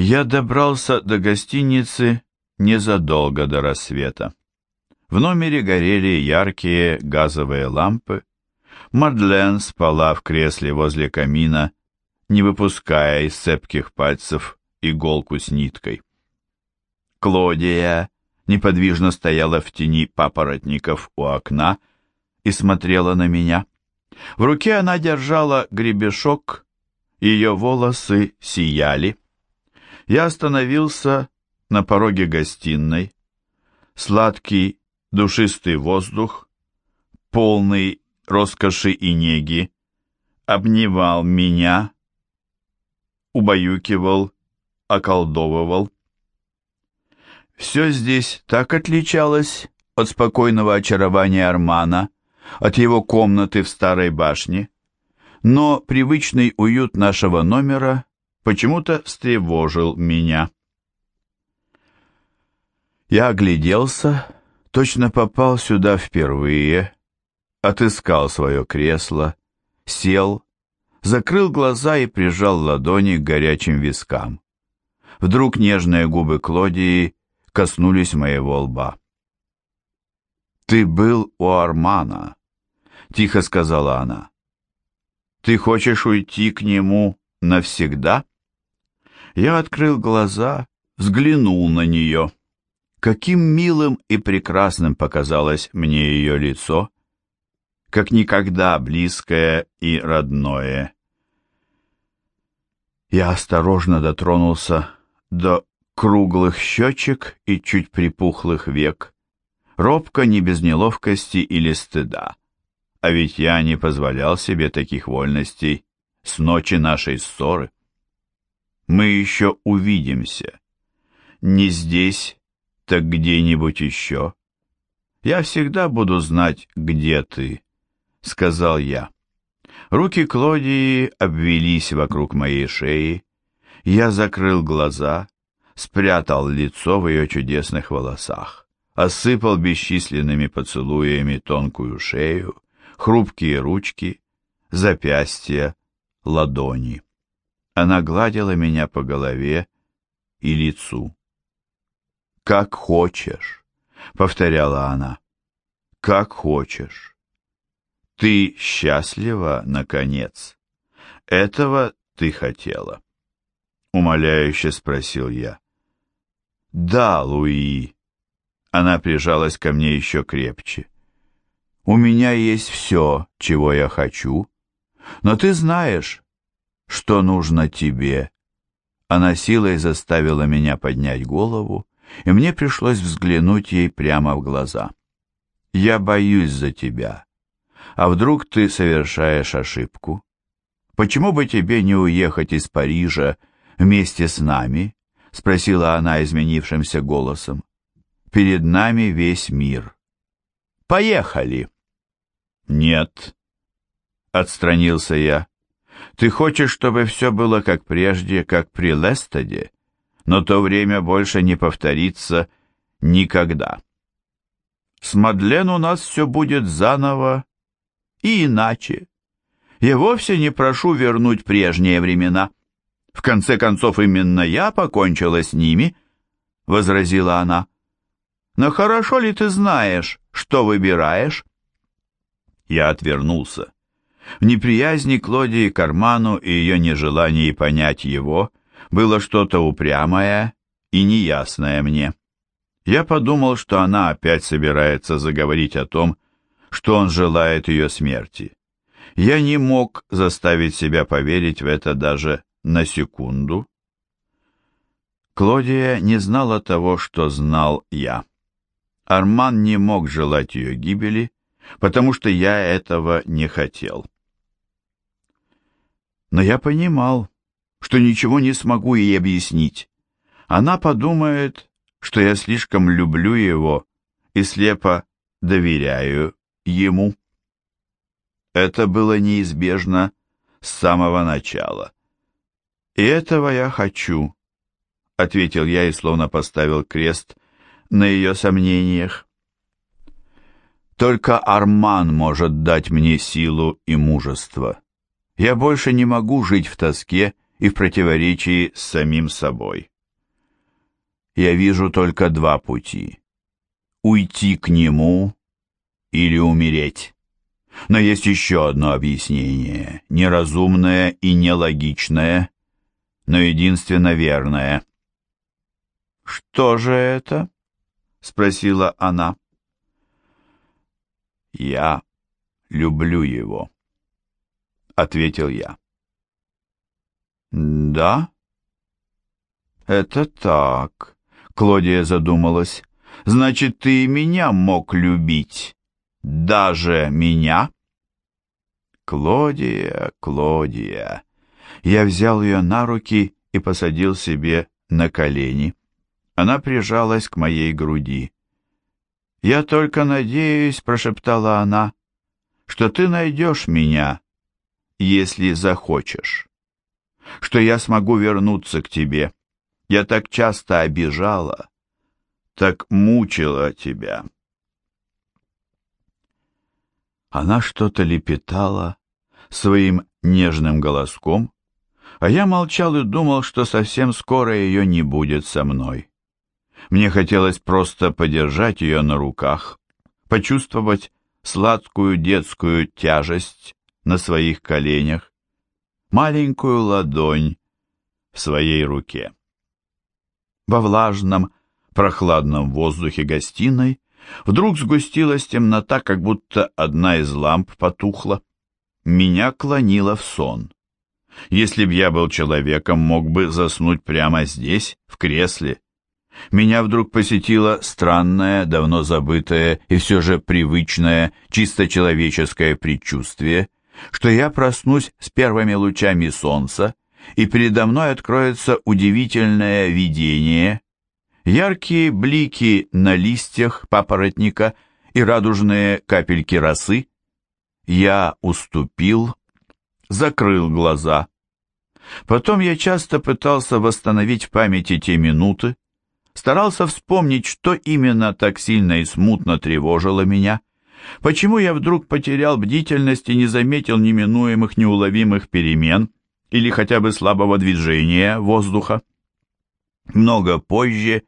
Я добрался до гостиницы незадолго до рассвета. В номере горели яркие газовые лампы. Мадлен спала в кресле возле камина, не выпуская из цепких пальцев иголку с ниткой. Клодия неподвижно стояла в тени папоротников у окна и смотрела на меня. В руке она держала гребешок, ее волосы сияли. Я остановился на пороге гостиной. Сладкий, душистый воздух, полный роскоши и неги, обнимал меня, убаюкивал, околдовывал. Все здесь так отличалось от спокойного очарования Армана, от его комнаты в старой башне, но привычный уют нашего номера почему-то встревожил меня. Я огляделся, точно попал сюда впервые, отыскал свое кресло, сел, закрыл глаза и прижал ладони к горячим вискам. Вдруг нежные губы Клодии коснулись моего лба. «Ты был у Армана», — тихо сказала она. «Ты хочешь уйти к нему навсегда?» Я открыл глаза, взглянул на нее. Каким милым и прекрасным показалось мне ее лицо, как никогда близкое и родное. Я осторожно дотронулся до круглых щечек и чуть припухлых век, робко, не без неловкости или стыда. А ведь я не позволял себе таких вольностей с ночи нашей ссоры. Мы еще увидимся. Не здесь, так где-нибудь еще. Я всегда буду знать, где ты, — сказал я. Руки Клодии обвелись вокруг моей шеи. Я закрыл глаза, спрятал лицо в ее чудесных волосах, осыпал бесчисленными поцелуями тонкую шею, хрупкие ручки, запястья, ладони. Она гладила меня по голове и лицу. «Как хочешь», — повторяла она, — «как хочешь». «Ты счастлива, наконец? Этого ты хотела?» Умоляюще спросил я. «Да, Луи». Она прижалась ко мне еще крепче. «У меня есть все, чего я хочу, но ты знаешь, что нужно тебе». Она силой заставила меня поднять голову, и мне пришлось взглянуть ей прямо в глаза. «Я боюсь за тебя. А вдруг ты совершаешь ошибку? Почему бы тебе не уехать из Парижа вместе с нами?» — спросила она изменившимся голосом. «Перед нами весь мир. Поехали!» «Нет», — отстранился я. «Ты хочешь, чтобы все было как прежде, как при Лестеде?» но то время больше не повторится никогда. С Мадлен у нас все будет заново и иначе. Я вовсе не прошу вернуть прежние времена. В конце концов, именно я покончила с ними, — возразила она. Но хорошо ли ты знаешь, что выбираешь? Я отвернулся. В неприязни Клодии к Арману и ее нежелании понять его было что-то упрямое и неясное мне. Я подумал, что она опять собирается заговорить о том, что он желает ее смерти. Я не мог заставить себя поверить в это даже на секунду. Клодия не знала того, что знал я. Арман не мог желать ее гибели, потому что я этого не хотел. Но я понимал, что ничего не смогу ей объяснить. Она подумает, что я слишком люблю его и слепо доверяю ему. Это было неизбежно с самого начала. И этого я хочу, ответил я и словно поставил крест на ее сомнениях. Только Арман может дать мне силу и мужество. Я больше не могу жить в тоске и в противоречии с самим собой. Я вижу только два пути. Уйти к нему или умереть. Но есть еще одно объяснение, неразумное и нелогичное, но единственно верное. «Что же это?» — спросила она. «Я люблю его», — ответил я. «Да?» «Это так», — Клодия задумалась. «Значит, ты и меня мог любить, даже меня?» «Клодия, Клодия!» Я взял ее на руки и посадил себе на колени. Она прижалась к моей груди. «Я только надеюсь», — прошептала она, — «что ты найдешь меня, если захочешь, что я смогу вернуться к тебе. Я так часто обижала, так мучила тебя». Она что-то лепетала своим нежным голоском, а я молчал и думал, что совсем скоро ее не будет со мной. Мне хотелось просто подержать ее на руках, почувствовать сладкую детскую тяжесть на своих коленях, маленькую ладонь в своей руке. Во влажном, прохладном воздухе гостиной вдруг сгустилась темнота, как будто одна из ламп потухла. Меня клонило в сон. Если б я был человеком, мог бы заснуть прямо здесь, в кресле, меня вдруг посетило странное, давно забытое и все же привычное, чисто человеческое предчувствие, что я проснусь с первыми лучами солнца, и передо мной откроется удивительное видение, яркие блики на листьях папоротника и радужные капельки росы. Я уступил, закрыл глаза. Потом я часто пытался восстановить в памяти те минуты, старался вспомнить, что именно так сильно и смутно тревожило меня, почему я вдруг потерял бдительность и не заметил неминуемых неуловимых перемен или хотя бы слабого движения воздуха. Много позже,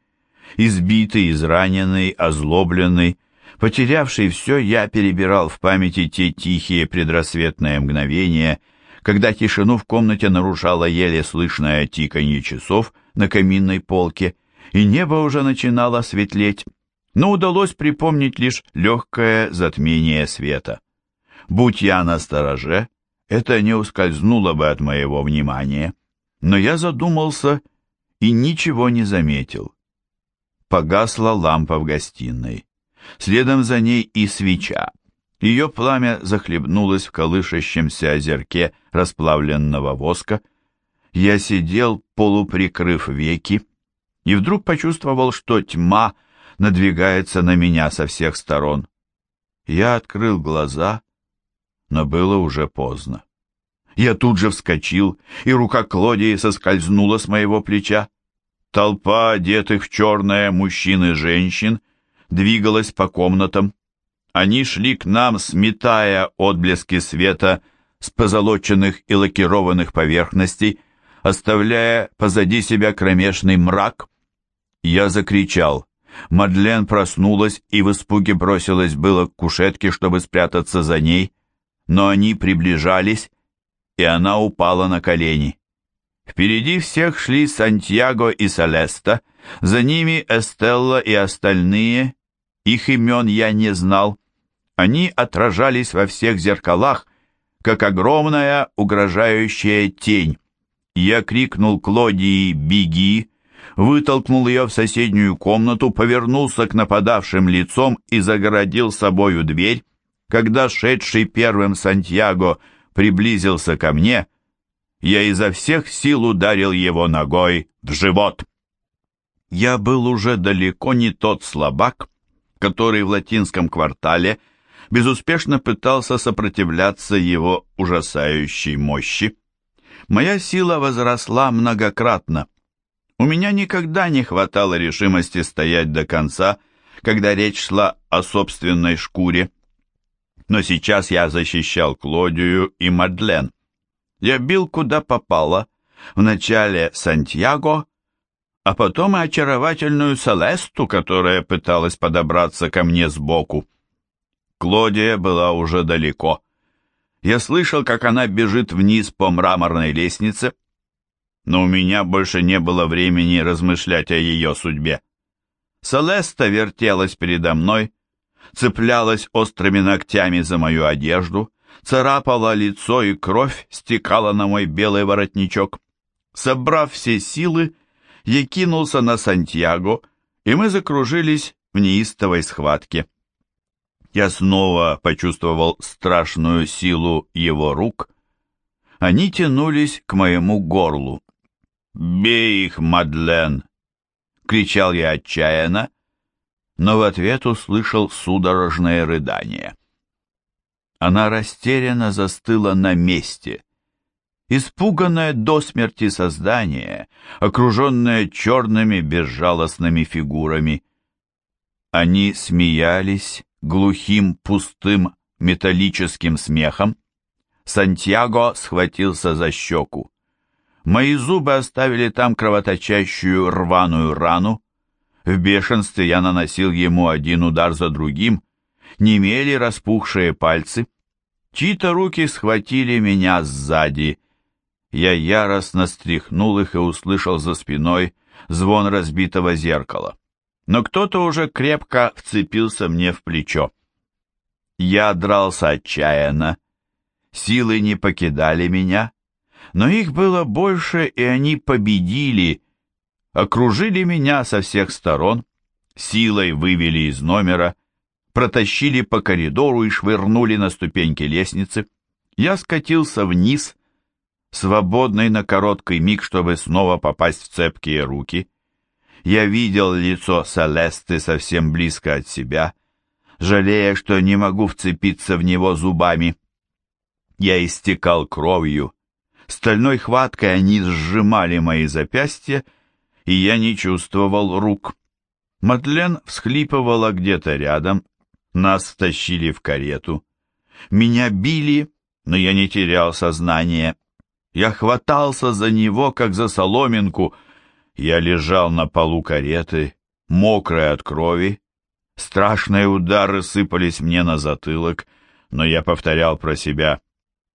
избитый, израненный, озлобленный, потерявший все, я перебирал в памяти те тихие предрассветные мгновения, когда тишину в комнате нарушало еле слышное тиканье часов на каминной полке, и небо уже начинало светлеть, но удалось припомнить лишь легкое затмение света. Будь я на стороже, это не ускользнуло бы от моего внимания, но я задумался и ничего не заметил. Погасла лампа в гостиной. Следом за ней и свеча. Ее пламя захлебнулось в колышащемся озерке расплавленного воска. Я сидел, полуприкрыв веки, и вдруг почувствовал, что тьма надвигается на меня со всех сторон. Я открыл глаза, но было уже поздно. Я тут же вскочил, и рука Клодии соскользнула с моего плеча. Толпа одетых в черное мужчин и женщин двигалась по комнатам. Они шли к нам, сметая отблески света с позолоченных и лакированных поверхностей, оставляя позади себя кромешный мрак. Я закричал. Мадлен проснулась и в испуге бросилась было к кушетке, чтобы спрятаться за ней, но они приближались, и она упала на колени. Впереди всех шли Сантьяго и Селеста, за ними Эстелла и остальные, их имен я не знал. Они отражались во всех зеркалах, как огромная угрожающая тень. Я крикнул Клодии «Беги!», вытолкнул ее в соседнюю комнату, повернулся к нападавшим лицом и загородил собою дверь. Когда шедший первым Сантьяго приблизился ко мне, я изо всех сил ударил его ногой в живот. Я был уже далеко не тот слабак, который в латинском квартале безуспешно пытался сопротивляться его ужасающей мощи. Моя сила возросла многократно. У меня никогда не хватало решимости стоять до конца, когда речь шла о собственной шкуре. Но сейчас я защищал Клодию и Мадлен. Я бил куда попало, Вначале Сантьяго, а потом и очаровательную Селесту, которая пыталась подобраться ко мне сбоку. Клодия была уже далеко. Я слышал, как она бежит вниз по мраморной лестнице, но у меня больше не было времени размышлять о ее судьбе. Селеста вертелась передо мной, цеплялась острыми ногтями за мою одежду, царапала лицо, и кровь стекала на мой белый воротничок. Собрав все силы, я кинулся на Сантьяго, и мы закружились в неистовой схватке. Я снова почувствовал страшную силу его рук. Они тянулись к моему горлу. «Бей их, Мадлен!» — кричал я отчаянно, но в ответ услышал судорожное рыдание. Она растерянно застыла на месте. Испуганное до смерти создание, окруженное черными безжалостными фигурами. Они смеялись глухим, пустым, металлическим смехом. Сантьяго схватился за щеку. Мои зубы оставили там кровоточащую рваную рану. В бешенстве я наносил ему один удар за другим, немели распухшие пальцы. Чьи-то руки схватили меня сзади. Я яростно стряхнул их и услышал за спиной звон разбитого зеркала. Но кто-то уже крепко вцепился мне в плечо. Я дрался отчаянно. Силы не покидали меня, но их было больше, и они победили, окружили меня со всех сторон, силой вывели из номера, протащили по коридору и швырнули на ступеньки лестницы. Я скатился вниз, свободный на короткий миг, чтобы снова попасть в цепкие руки. Я видел лицо Селесты совсем близко от себя, жалея, что не могу вцепиться в него зубами. Я истекал кровью. Стальной хваткой они сжимали мои запястья, и я не чувствовал рук. Мадлен всхлипывала где-то рядом, нас втащили в карету. Меня били, но я не терял сознание. Я хватался за него, как за соломинку. Я лежал на полу кареты, мокрый от крови. Страшные удары сыпались мне на затылок, но я повторял про себя.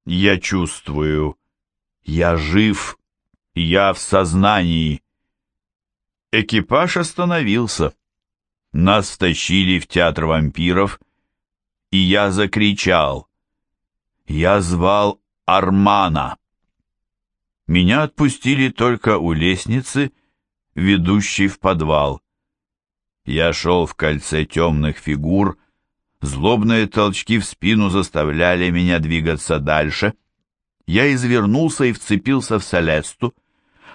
Я чувствую. Я жив. Я в сознании. Экипаж остановился. Нас стащили в театр вампиров, и я закричал. Я звал Армана. Меня отпустили только у лестницы, ведущей в подвал. Я шел в кольце темных фигур, злобные толчки в спину заставляли меня двигаться дальше. Я извернулся и вцепился в Селесту.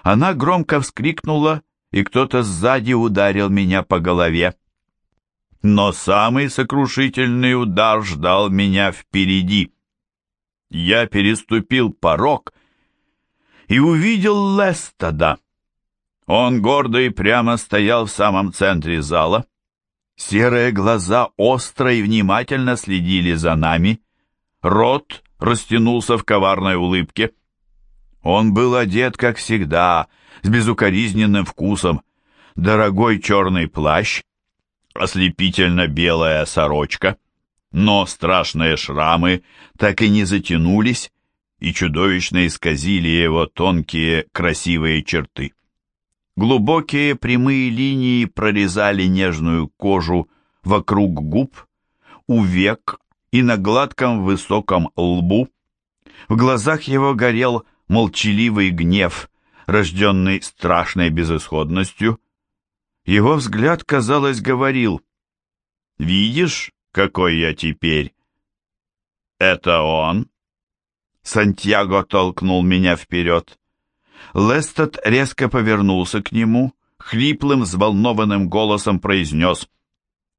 Она громко вскрикнула, и кто-то сзади ударил меня по голове. Но самый сокрушительный удар ждал меня впереди. Я переступил порог и увидел Лестада. Он гордо и прямо стоял в самом центре зала. Серые глаза остро и внимательно следили за нами. Рот растянулся в коварной улыбке. Он был одет, как всегда, с безукоризненным вкусом. Дорогой черный плащ, ослепительно белая сорочка, но страшные шрамы так и не затянулись, и чудовищно исказили его тонкие красивые черты. Глубокие прямые линии прорезали нежную кожу вокруг губ, у век и на гладком высоком лбу. В глазах его горел молчаливый гнев, рожденный страшной безысходностью. Его взгляд, казалось, говорил, «Видишь, какой я теперь?» «Это он?» Сантьяго толкнул меня вперед. Лестед резко повернулся к нему, хриплым, взволнованным голосом произнес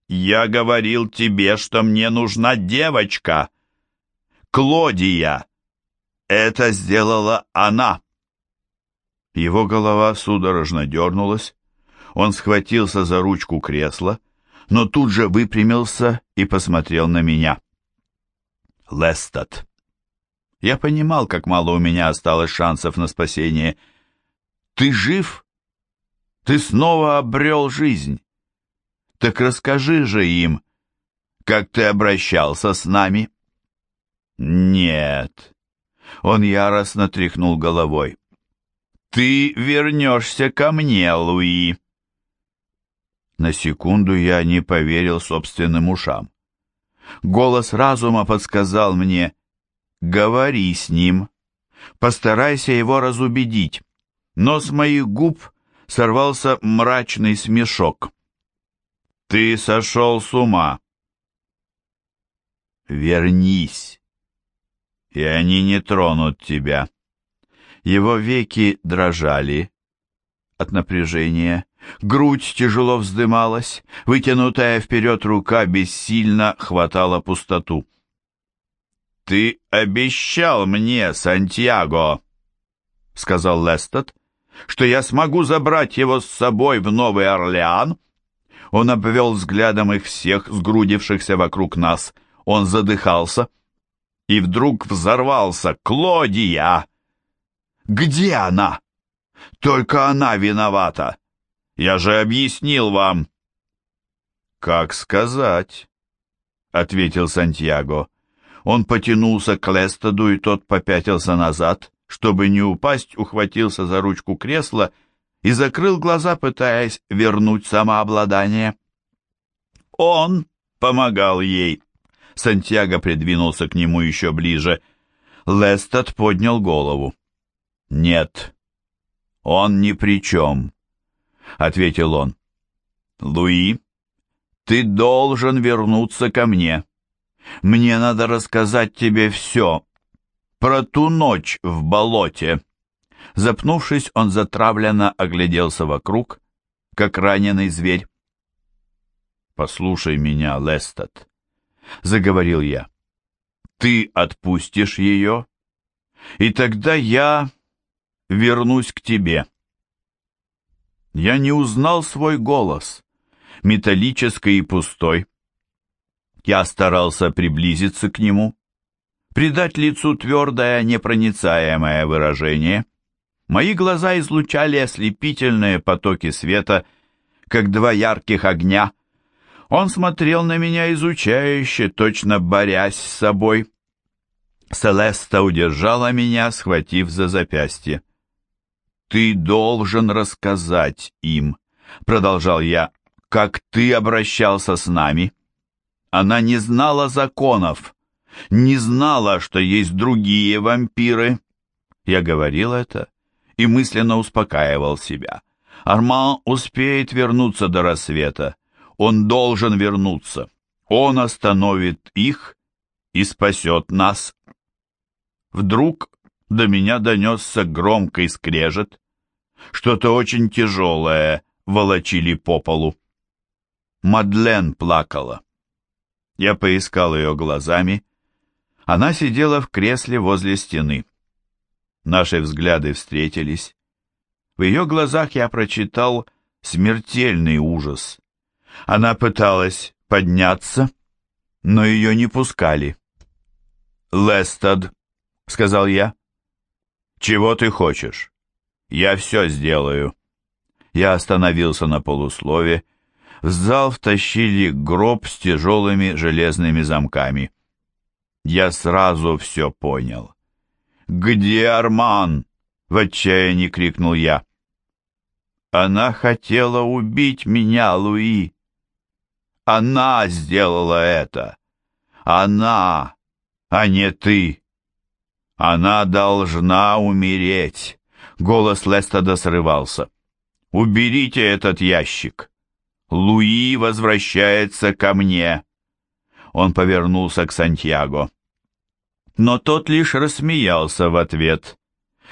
«Я говорил тебе, что мне нужна девочка! Клодия! Это сделала она!» Его голова судорожно дернулась, он схватился за ручку кресла, но тут же выпрямился и посмотрел на меня. Лестед. Я понимал, как мало у меня осталось шансов на спасение. Ты жив? Ты снова обрел жизнь. Так расскажи же им, как ты обращался с нами. Нет. Он яростно тряхнул головой. Ты вернешься ко мне, Луи. На секунду я не поверил собственным ушам. Голос разума подсказал мне «Говори с ним, постарайся его разубедить». Но с моих губ сорвался мрачный смешок. «Ты сошел с ума!» «Вернись, и они не тронут тебя». Его веки дрожали от напряжения, грудь тяжело вздымалась, вытянутая вперед рука бессильно хватала пустоту. «Ты обещал мне, Сантьяго!» — сказал Лестед, что я смогу забрать его с собой в Новый Орлеан. Он обвел взглядом их всех, сгрудившихся вокруг нас. Он задыхался и вдруг взорвался. «Клодия! Где она? Только она виновата! Я же объяснил вам!» «Как сказать?» — ответил Сантьяго. Он потянулся к Лестеду, и тот попятился назад чтобы не упасть, ухватился за ручку кресла и закрыл глаза, пытаясь вернуть самообладание. Он помогал ей. Сантьяго придвинулся к нему еще ближе. Лестед поднял голову. «Нет, он ни при чем», — ответил он. «Луи, ты должен вернуться ко мне. Мне надо рассказать тебе все, про ту ночь в болоте. Запнувшись, он затравленно огляделся вокруг, как раненый зверь. «Послушай меня, Лестед», — заговорил я. «Ты отпустишь ее, и тогда я вернусь к тебе». Я не узнал свой голос, металлический и пустой. Я старался приблизиться к нему, придать лицу твердое, непроницаемое выражение. Мои глаза излучали ослепительные потоки света, как два ярких огня. Он смотрел на меня изучающе, точно борясь с собой. Селеста удержала меня, схватив за запястье. «Ты должен рассказать им», — продолжал я, — «как ты обращался с нами». Она не знала законов, не знала, что есть другие вампиры. Я говорил это и мысленно успокаивал себя. Арман успеет вернуться до рассвета. Он должен вернуться. Он остановит их и спасет нас. Вдруг до меня донесся громкий скрежет. Что-то очень тяжелое волочили по полу. Мадлен плакала. Я поискал ее глазами она сидела в кресле возле стены. Наши взгляды встретились. В ее глазах я прочитал смертельный ужас. Она пыталась подняться, но ее не пускали. «Лестад», — сказал я, — «чего ты хочешь? Я все сделаю». Я остановился на полуслове. В зал втащили гроб с тяжелыми железными замками. Я сразу все понял. «Где Арман?» — в отчаянии крикнул я. «Она хотела убить меня, Луи. Она сделала это. Она, а не ты. Она должна умереть». Голос Лестада срывался. «Уберите этот ящик. Луи возвращается ко мне». Он повернулся к Сантьяго. Но тот лишь рассмеялся в ответ.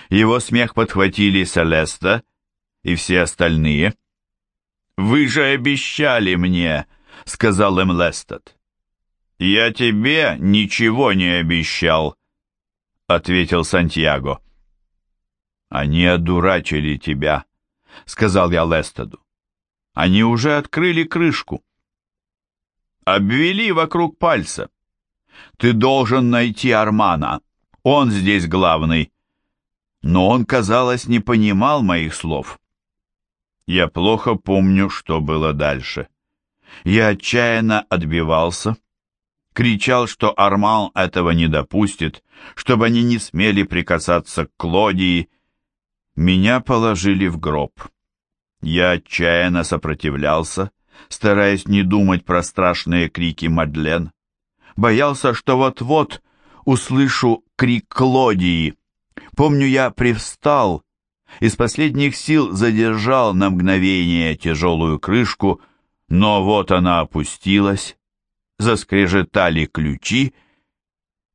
Его смех подхватили Селеста и все остальные. «Вы же обещали мне», — сказал им Лестед. «Я тебе ничего не обещал», — ответил Сантьяго. «Они одурачили тебя», — сказал я Лестеду. «Они уже открыли крышку» обвели вокруг пальца. Ты должен найти Армана. Он здесь главный. но он, казалось, не понимал моих слов. Я плохо помню, что было дальше. Я отчаянно отбивался, кричал, что Арман этого не допустит, чтобы они не смели прикасаться к Клодии. Меня положили в гроб. Я отчаянно сопротивлялся, стараясь не думать про страшные крики Мадлен. Боялся, что вот-вот услышу крик Клодии. Помню, я привстал, из последних сил задержал на мгновение тяжелую крышку, но вот она опустилась, заскрежетали ключи,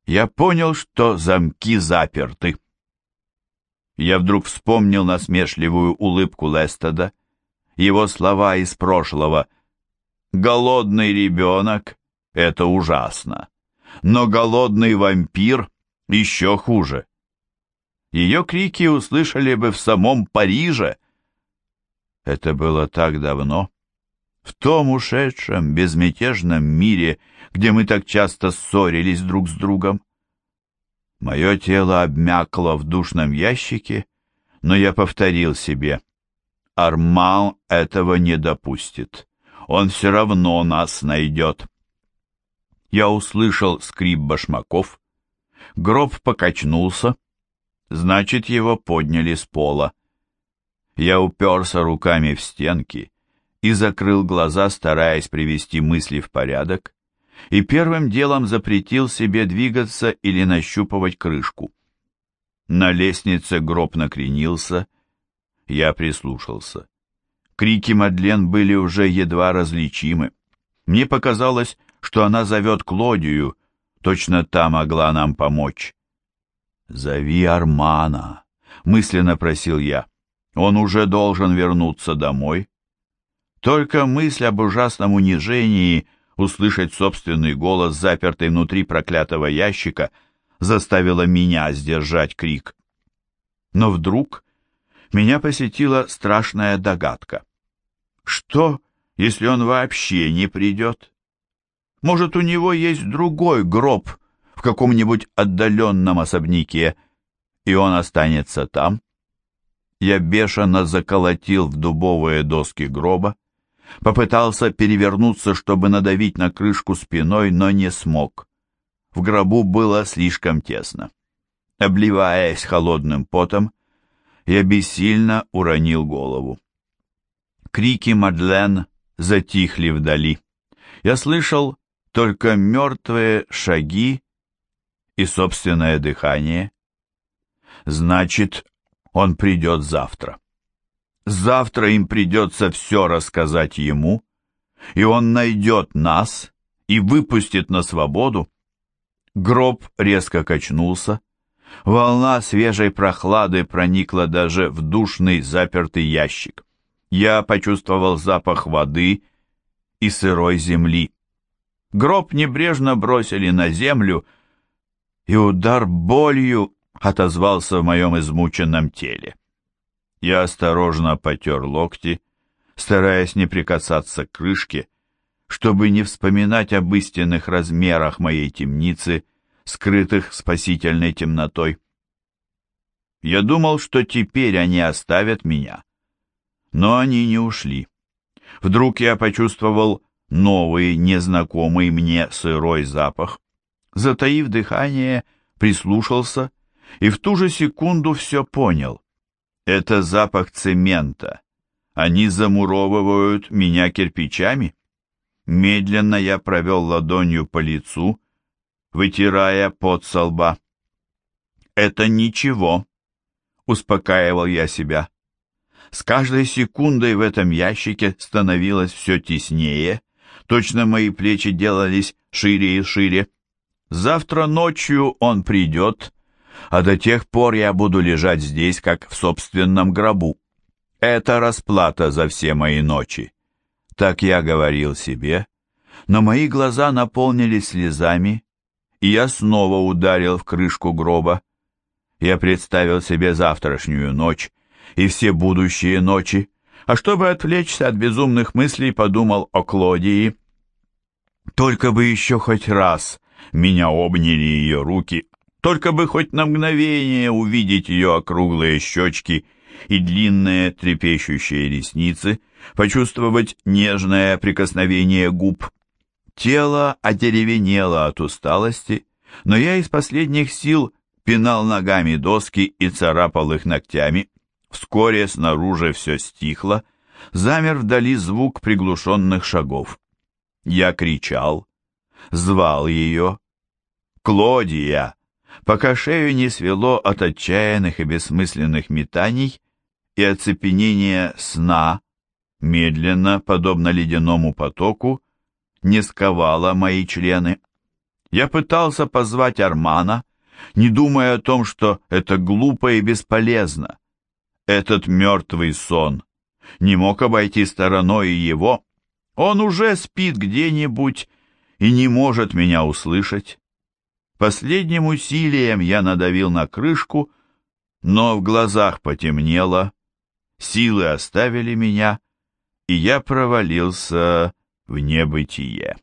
я понял, что замки заперты. Я вдруг вспомнил насмешливую улыбку Лестеда, его слова из прошлого. «Голодный ребенок — это ужасно, но голодный вампир еще хуже». Ее крики услышали бы в самом Париже. Это было так давно, в том ушедшем, безмятежном мире, где мы так часто ссорились друг с другом. Мое тело обмякло в душном ящике, но я повторил себе, Арман этого не допустит. Он все равно нас найдет. Я услышал скрип башмаков. Гроб покачнулся. Значит, его подняли с пола. Я уперся руками в стенки и закрыл глаза, стараясь привести мысли в порядок, и первым делом запретил себе двигаться или нащупывать крышку. На лестнице гроб накренился, я прислушался. Крики Мадлен были уже едва различимы. Мне показалось, что она зовет Клодию, точно та могла нам помочь. «Зови Армана», — мысленно просил я. «Он уже должен вернуться домой». Только мысль об ужасном унижении, услышать собственный голос, запертый внутри проклятого ящика, заставила меня сдержать крик. Но вдруг меня посетила страшная догадка. Что, если он вообще не придет? Может, у него есть другой гроб в каком-нибудь отдаленном особняке, и он останется там? Я бешено заколотил в дубовые доски гроба, попытался перевернуться, чтобы надавить на крышку спиной, но не смог. В гробу было слишком тесно. Обливаясь холодным потом, я бессильно уронил голову. Крики Мадлен затихли вдали. Я слышал только мертвые шаги и собственное дыхание. Значит, он придет завтра. Завтра им придется все рассказать ему, и он найдет нас и выпустит на свободу. Гроб резко качнулся, Волна свежей прохлады проникла даже в душный запертый ящик. Я почувствовал запах воды и сырой земли. Гроб небрежно бросили на землю, и удар болью отозвался в моем измученном теле. Я осторожно потер локти, стараясь не прикасаться к крышке, чтобы не вспоминать об истинных размерах моей темницы — скрытых спасительной темнотой. Я думал, что теперь они оставят меня, но они не ушли. Вдруг я почувствовал новый, незнакомый мне сырой запах. Затаив дыхание, прислушался и в ту же секунду все понял. Это запах цемента. Они замуровывают меня кирпичами. Медленно я провел ладонью по лицу, вытирая пот со лба. «Это ничего», — успокаивал я себя. С каждой секундой в этом ящике становилось все теснее, точно мои плечи делались шире и шире. Завтра ночью он придет, а до тех пор я буду лежать здесь, как в собственном гробу. Это расплата за все мои ночи. Так я говорил себе, но мои глаза наполнились слезами, и я снова ударил в крышку гроба. Я представил себе завтрашнюю ночь и все будущие ночи, а чтобы отвлечься от безумных мыслей, подумал о Клодии. Только бы еще хоть раз меня обняли ее руки, Только бы хоть на мгновение увидеть ее округлые щечки и длинные трепещущие ресницы, почувствовать нежное прикосновение губ. Тело одеревенело от усталости, но я из последних сил пинал ногами доски и царапал их ногтями. Вскоре снаружи все стихло, замер вдали звук приглушенных шагов. Я кричал, звал ее. «Клодия!» пока шею не свело от отчаянных и бессмысленных метаний и оцепенения сна, медленно, подобно ледяному потоку, не сковало мои члены. Я пытался позвать Армана, не думая о том, что это глупо и бесполезно. Этот мертвый сон не мог обойти стороной его. Он уже спит где-нибудь и не может меня услышать. Последним усилием я надавил на крышку, но в глазах потемнело, силы оставили меня, и я провалился в небытие.